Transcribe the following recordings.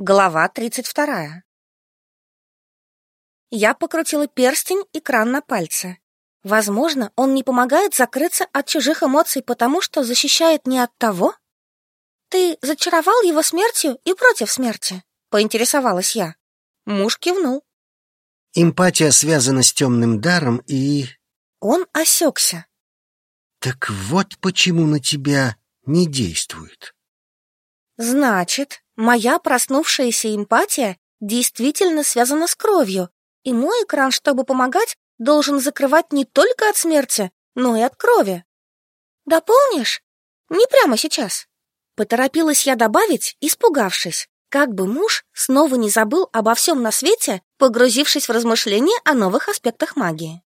Глава 32. Я покрутила перстень и кран на пальце. Возможно, он не помогает закрыться от чужих эмоций, потому что защищает не от того? Ты зачаровал его смертью и против смерти, поинтересовалась я. Муж кивнул. Эмпатия связана с темным даром и... Он осекся. Так вот почему на тебя не действует. Значит, моя проснувшаяся эмпатия действительно связана с кровью, и мой экран, чтобы помогать, должен закрывать не только от смерти, но и от крови. Дополнишь? Не прямо сейчас. Поторопилась я добавить, испугавшись, как бы муж снова не забыл обо всем на свете, погрузившись в размышления о новых аспектах магии.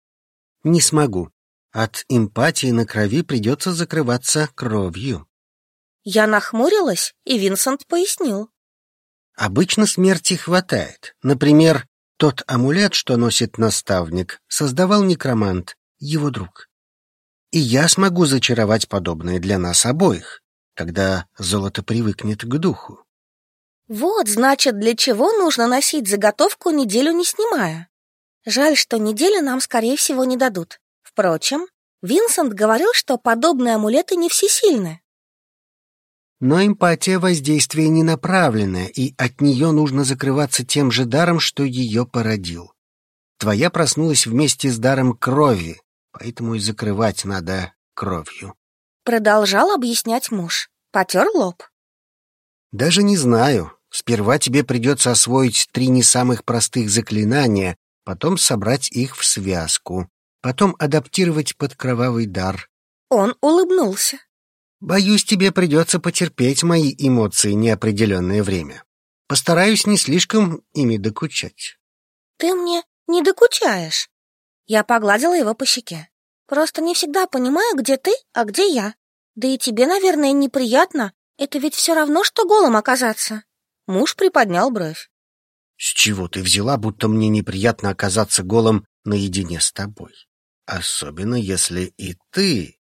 Не смогу. От эмпатии на крови придется закрываться кровью. Я нахмурилась, и Винсент пояснил. Обычно смерти хватает. Например, тот амулет, что носит наставник, создавал некромант, его друг. И я смогу зачаровать подобное для нас обоих, когда золото привыкнет к духу. Вот, значит, для чего нужно носить заготовку неделю не снимая. Жаль, что неделю нам, скорее всего, не дадут. Впрочем, Винсент говорил, что подобные амулеты не всесильны. Но эмпатия воздействия не направленная, и от нее нужно закрываться тем же даром, что ее породил. Твоя проснулась вместе с даром крови, поэтому и закрывать надо кровью. Продолжал объяснять муж. Потер лоб. Даже не знаю. Сперва тебе придется освоить три не самых простых заклинания, потом собрать их в связку, потом адаптировать под кровавый дар. Он улыбнулся. Боюсь, тебе придется потерпеть мои эмоции неопределенное время. Постараюсь не слишком ими докучать. Ты мне не докучаешь. Я погладила его по щеке. Просто не всегда понимаю, где ты, а где я. Да и тебе, наверное, неприятно. Это ведь все равно, что голым оказаться. Муж приподнял бровь. С чего ты взяла, будто мне неприятно оказаться голым наедине с тобой? Особенно если и ты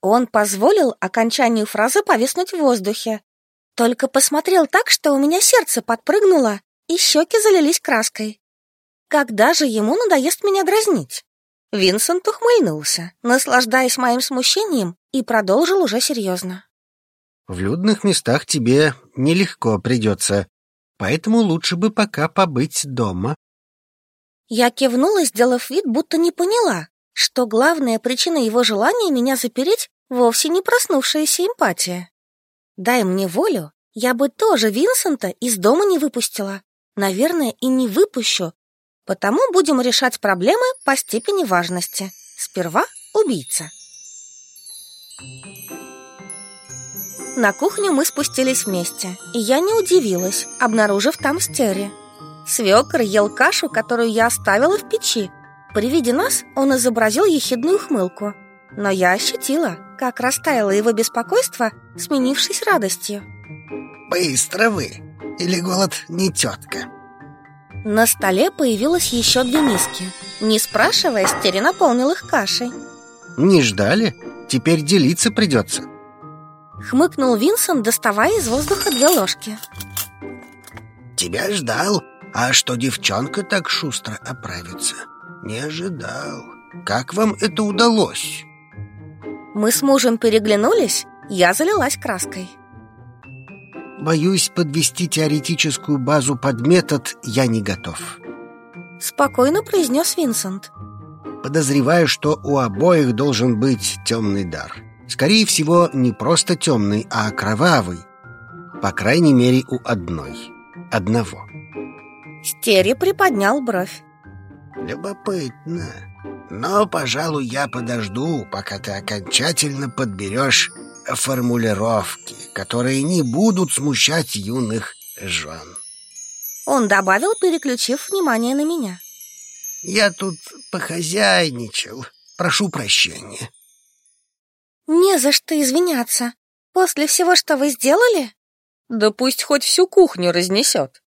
он позволил окончанию фразы повиснуть в воздухе. Только посмотрел так, что у меня сердце подпрыгнуло, и щеки залились краской. Когда же ему надоест меня дразнить? Винсент ухмыльнулся, наслаждаясь моим смущением, и продолжил уже серьезно. В людных местах тебе нелегко придется, поэтому лучше бы пока побыть дома. Я кивнула, сделав вид, будто не поняла, что главная причина его желания меня запереть вовсе не проснувшаяся эмпатия. Дай мне волю, я бы тоже Винсента из дома не выпустила. Наверное, и не выпущу. Потому будем решать проблемы по степени важности. Сперва убийца. На кухню мы спустились вместе, и я не удивилась, обнаружив там стери. Свекр ел кашу, которую я оставила в печи, при виде нас он изобразил ехидную ухмылку, но я ощутила, как растаяло его беспокойство, сменившись радостью. «Быстро вы! Или голод не тетка?» На столе появилось еще две миски. Не спрашивая, Стери наполнил их кашей. «Не ждали? Теперь делиться придется». Хмыкнул Винсент, доставая из воздуха две ложки. «Тебя ждал, а что девчонка так шустро оправится?» Не ожидал. Как вам это удалось? Мы с мужем переглянулись, я залилась краской. Боюсь, подвести теоретическую базу под метод я не готов. Спокойно произнес Винсент. Подозреваю, что у обоих должен быть темный дар. Скорее всего, не просто темный, а кровавый. По крайней мере, у одной. Одного. Стери приподнял бровь. Любопытно. Но, пожалуй, я подожду, пока ты окончательно подберешь формулировки, которые не будут смущать юных жен. Он добавил, переключив внимание на меня. Я тут похозяйничал. Прошу прощения. Не за что извиняться. После всего, что вы сделали? Да пусть хоть всю кухню разнесет.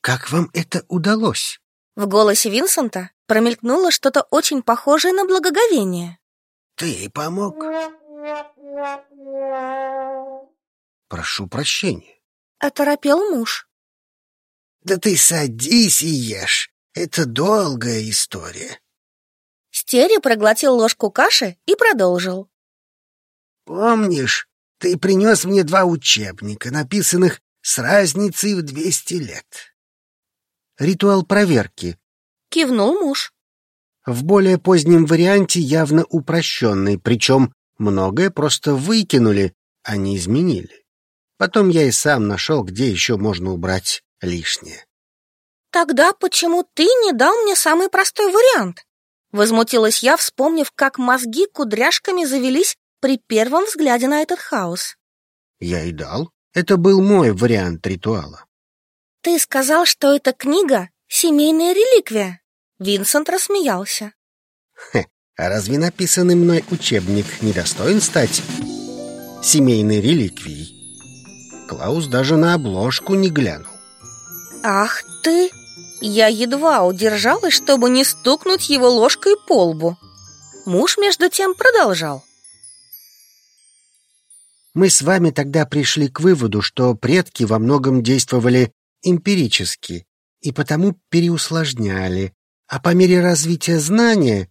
Как вам это удалось? В голосе Винсента промелькнуло что-то очень похожее на благоговение. «Ты помог?» «Прошу прощения. Оторопел муж. Да ты садись и ешь. Это долгая история. Стери проглотил ложку каши и продолжил. Помнишь, ты принес мне два учебника, написанных с разницей в двести лет. Ритуал проверки. Кивнул муж. В более позднем варианте явно упрощенный, причем многое просто выкинули, а не изменили. Потом я и сам нашел, где еще можно убрать лишнее. Тогда почему ты не дал мне самый простой вариант? Возмутилась я, вспомнив, как мозги кудряшками завелись при первом взгляде на этот хаос. Я и дал. Это был мой вариант ритуала. Ты сказал, что эта книга — семейная реликвия. Винсент рассмеялся. Хе, а разве написанный мной учебник не достоин стать семейной реликвией? Клаус даже на обложку не глянул. Ах ты! Я едва удержалась, чтобы не стукнуть его ложкой по лбу. Муж, между тем, продолжал. Мы с вами тогда пришли к выводу, что предки во многом действовали эмпирически и потому переусложняли, а по мере развития знания...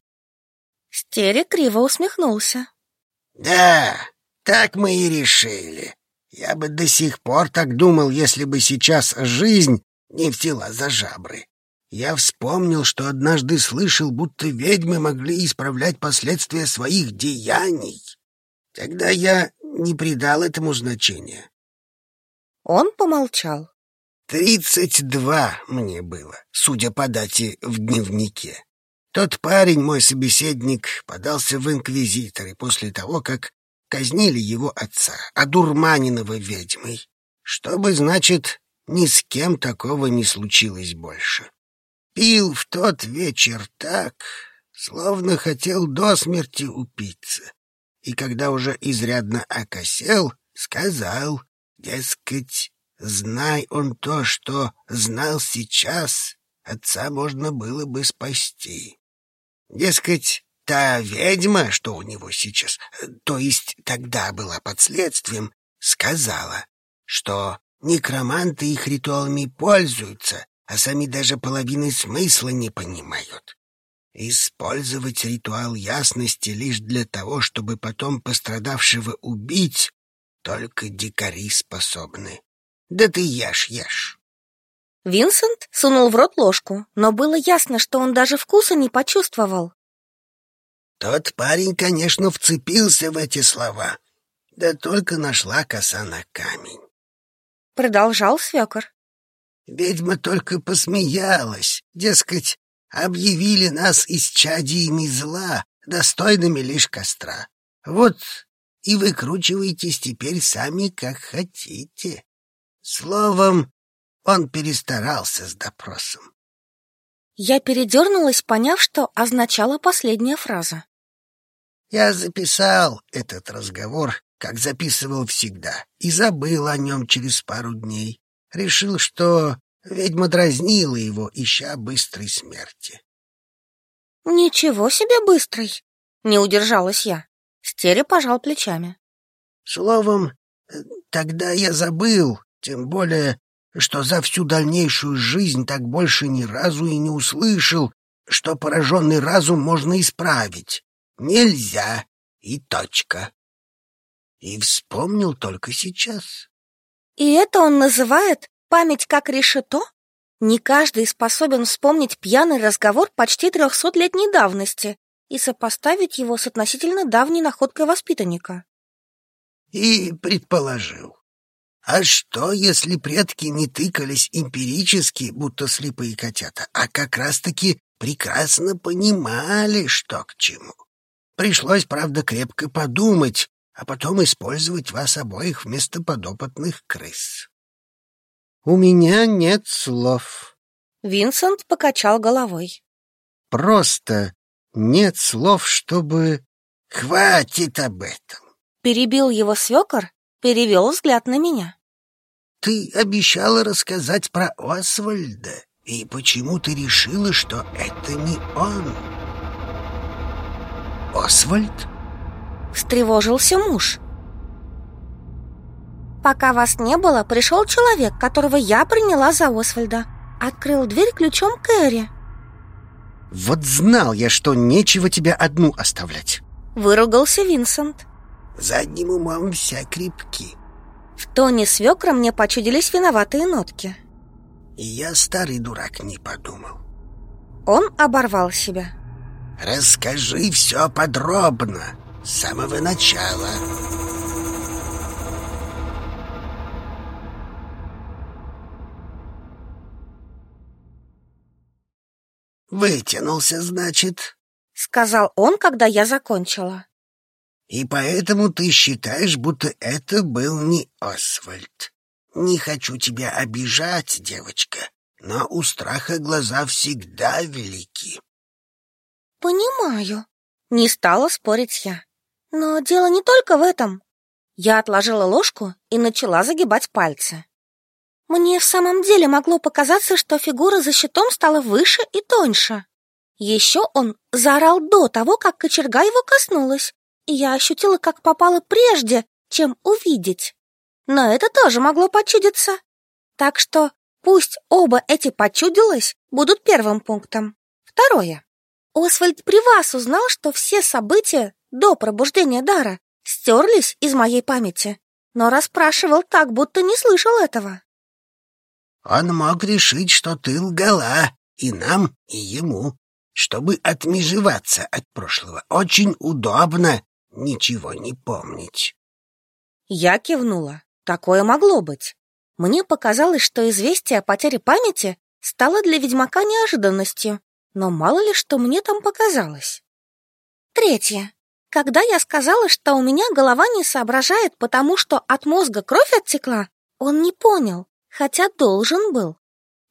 Стере криво усмехнулся. Да, так мы и решили. Я бы до сих пор так думал, если бы сейчас жизнь не втела за жабры. Я вспомнил, что однажды слышал, будто ведьмы могли исправлять последствия своих деяний. Тогда я не придал этому значения. Он помолчал. Тридцать два мне было, судя по дате в дневнике. Тот парень, мой собеседник, подался в инквизиторы после того, как казнили его отца, одурманенного ведьмой. Чтобы, значит, ни с кем такого не случилось больше. Пил в тот вечер так, словно хотел до смерти упиться. И когда уже изрядно окосел, сказал, дескать, знай он то, что знал сейчас, отца можно было бы спасти. Дескать, та ведьма, что у него сейчас, то есть тогда была под следствием, сказала, что Некроманты их ритуалами пользуются, а сами даже половины смысла не понимают. Использовать ритуал ясности лишь для того, чтобы потом пострадавшего убить, только дикари способны. Да ты ешь, ешь. Винсент сунул в рот ложку, но было ясно, что он даже вкуса не почувствовал. Тот парень, конечно, вцепился в эти слова, да только нашла коса на камень. Продолжал свекор. Ведьма только посмеялась, дескать, объявили нас исчадиями зла, достойными лишь костра. Вот и выкручивайтесь теперь сами, как хотите. Словом, он перестарался с допросом. Я передернулась, поняв, что означала последняя фраза. Я записал этот разговор как записывал всегда, и забыл о нем через пару дней. Решил, что ведьма дразнила его, ища быстрой смерти. «Ничего себе быстрый!» — не удержалась я. Стере пожал плечами. Словом, тогда я забыл, тем более, что за всю дальнейшую жизнь так больше ни разу и не услышал, что пораженный разум можно исправить. Нельзя и точка и вспомнил только сейчас. И это он называет память как решето? Не каждый способен вспомнить пьяный разговор почти трехсотлетней давности и сопоставить его с относительно давней находкой воспитанника. И предположил. А что, если предки не тыкались эмпирически, будто слепые котята, а как раз-таки прекрасно понимали, что к чему? Пришлось, правда, крепко подумать, а потом использовать вас обоих вместо подопытных крыс. У меня нет слов. Винсент покачал головой. Просто нет слов, чтобы... Хватит об этом. Перебил его свекор, перевел взгляд на меня. Ты обещала рассказать про Освальда. И почему ты решила, что это не он? Освальд? встревожился муж. Пока вас не было, пришел человек, которого я приняла за Освальда. Открыл дверь ключом Кэрри. Вот знал я, что нечего тебя одну оставлять. Выругался Винсент. Задним умом вся крепки. В тоне свекра мне почудились виноватые нотки. Я, старый дурак, не подумал. Он оборвал себя. Расскажи все подробно, с самого начала. Вытянулся, значит? Сказал он, когда я закончила. И поэтому ты считаешь, будто это был не Освальд. Не хочу тебя обижать, девочка, но у страха глаза всегда велики. Понимаю. Не стала спорить я. Но дело не только в этом. Я отложила ложку и начала загибать пальцы. Мне в самом деле могло показаться, что фигура за щитом стала выше и тоньше. Еще он заорал до того, как кочерга его коснулась, и я ощутила, как попало прежде, чем увидеть. Но это тоже могло почудиться. Так что пусть оба эти почудилось будут первым пунктом. Второе. Освальд при вас узнал, что все события до пробуждения дара стерлись из моей памяти, но расспрашивал так, будто не слышал этого. Он мог решить, что ты лгала и нам, и ему, чтобы отмежеваться от прошлого. Очень удобно ничего не помнить. Я кивнула. Такое могло быть. Мне показалось, что известие о потере памяти стало для ведьмака неожиданностью, но мало ли что мне там показалось. Третье. Когда я сказала, что у меня голова не соображает, потому что от мозга кровь оттекла, он не понял, хотя должен был.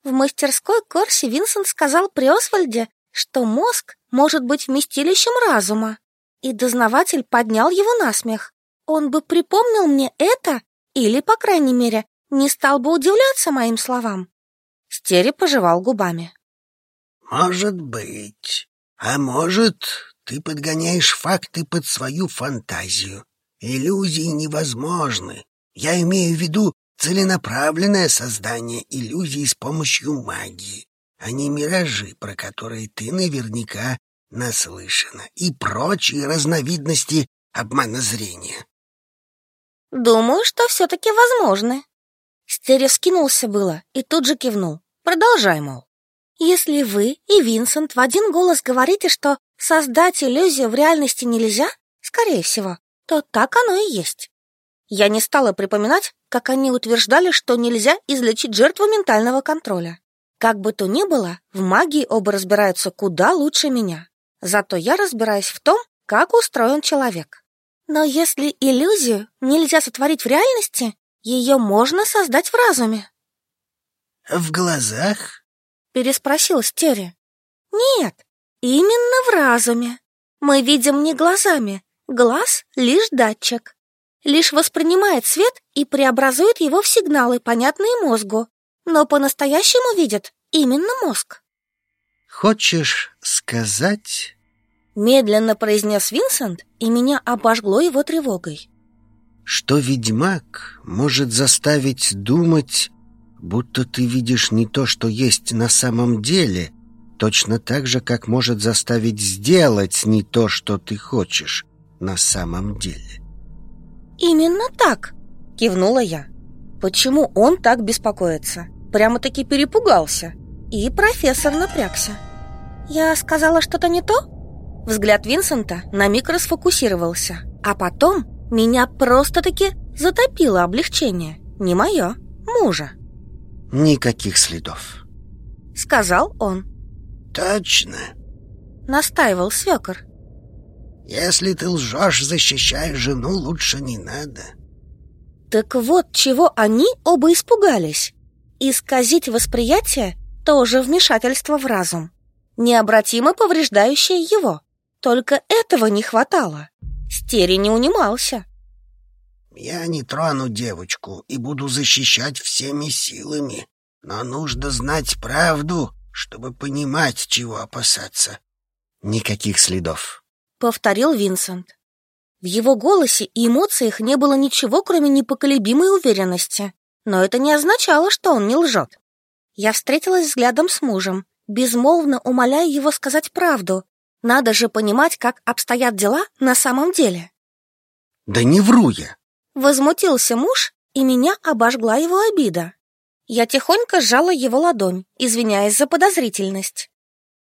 В мастерской Корси Винсент сказал при Освальде, что мозг может быть вместилищем разума, и дознаватель поднял его на смех. Он бы припомнил мне это или, по крайней мере, не стал бы удивляться моим словам. Стери пожевал губами. Может быть. А может, ты подгоняешь факты под свою фантазию. Иллюзии невозможны. Я имею в виду целенаправленное создание иллюзий с помощью магии, а не миражи, про которые ты наверняка наслышана, и прочие разновидности обмана зрения. Думаю, что все-таки возможны. Стерео скинулся было и тут же кивнул. Продолжай, мол. Если вы и Винсент в один голос говорите, что создать иллюзию в реальности нельзя, скорее всего, то так оно и есть. Я не стала припоминать, как они утверждали, что нельзя излечить жертву ментального контроля. Как бы то ни было, в магии оба разбираются куда лучше меня. Зато я разбираюсь в том, как устроен человек. Но если иллюзию нельзя сотворить в реальности, ее можно создать в разуме. В глазах? Переспросил Стери. Нет, именно в разуме. Мы видим не глазами, глаз — лишь датчик лишь воспринимает свет и преобразует его в сигналы, понятные мозгу, но по-настоящему видит именно мозг. «Хочешь сказать...» Медленно произнес Винсент, и меня обожгло его тревогой. «Что ведьмак может заставить думать, будто ты видишь не то, что есть на самом деле, точно так же, как может заставить сделать не то, что ты хочешь на самом деле». «Именно так!» — кивнула я. «Почему он так беспокоится? Прямо-таки перепугался!» И профессор напрягся. «Я сказала что-то не то?» Взгляд Винсента на миг расфокусировался, а потом меня просто-таки затопило облегчение. Не мое, мужа. «Никаких следов», — сказал он. «Точно», — настаивал свекор. Если ты лжешь, защищая жену, лучше не надо. Так вот, чего они оба испугались. Исказить восприятие — тоже вмешательство в разум, необратимо повреждающее его. Только этого не хватало. Стери не унимался. Я не трону девочку и буду защищать всеми силами. Но нужно знать правду, чтобы понимать, чего опасаться. Никаких следов. — повторил Винсент. В его голосе и эмоциях не было ничего, кроме непоколебимой уверенности. Но это не означало, что он не лжет. Я встретилась взглядом с мужем, безмолвно умоляя его сказать правду. Надо же понимать, как обстоят дела на самом деле. Да не вру я. Возмутился муж, и меня обожгла его обида. Я тихонько сжала его ладонь, извиняясь за подозрительность.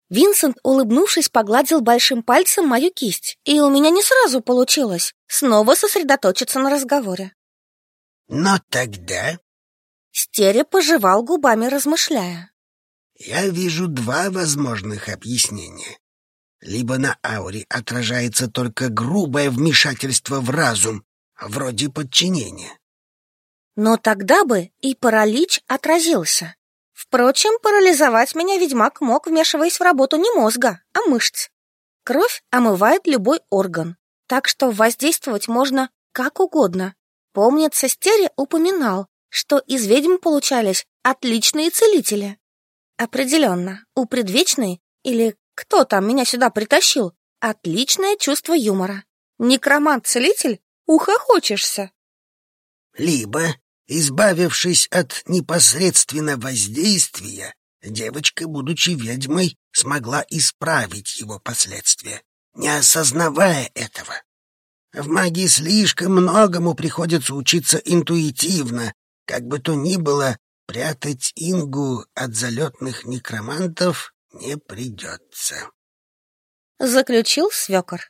Винсент, улыбнувшись, погладил большим пальцем мою кисть, и у меня не сразу получилось снова сосредоточиться на разговоре. «Но тогда...» Стере пожевал губами, размышляя. «Я вижу два возможных объяснения. Либо на ауре отражается только грубое вмешательство в разум, вроде подчинения, но тогда бы и паралич отразился. Впрочем, парализовать меня ведьмак мог, вмешиваясь в работу не мозга, а мышц. Кровь омывает любой орган, так что воздействовать можно как угодно. Помнится, Стере упоминал, что из ведьм получались отличные целители. Определенно, у предвечной, или кто там меня сюда притащил, отличное чувство юмора. Некромант-целитель? Ухохочешься. Либо Избавившись от непосредственного воздействия, девочка, будучи ведьмой, смогла исправить его последствия, не осознавая этого. В магии слишком многому приходится учиться интуитивно, как бы то ни было, прятать Ингу от залетных некромантов не придется. Заключил свекор.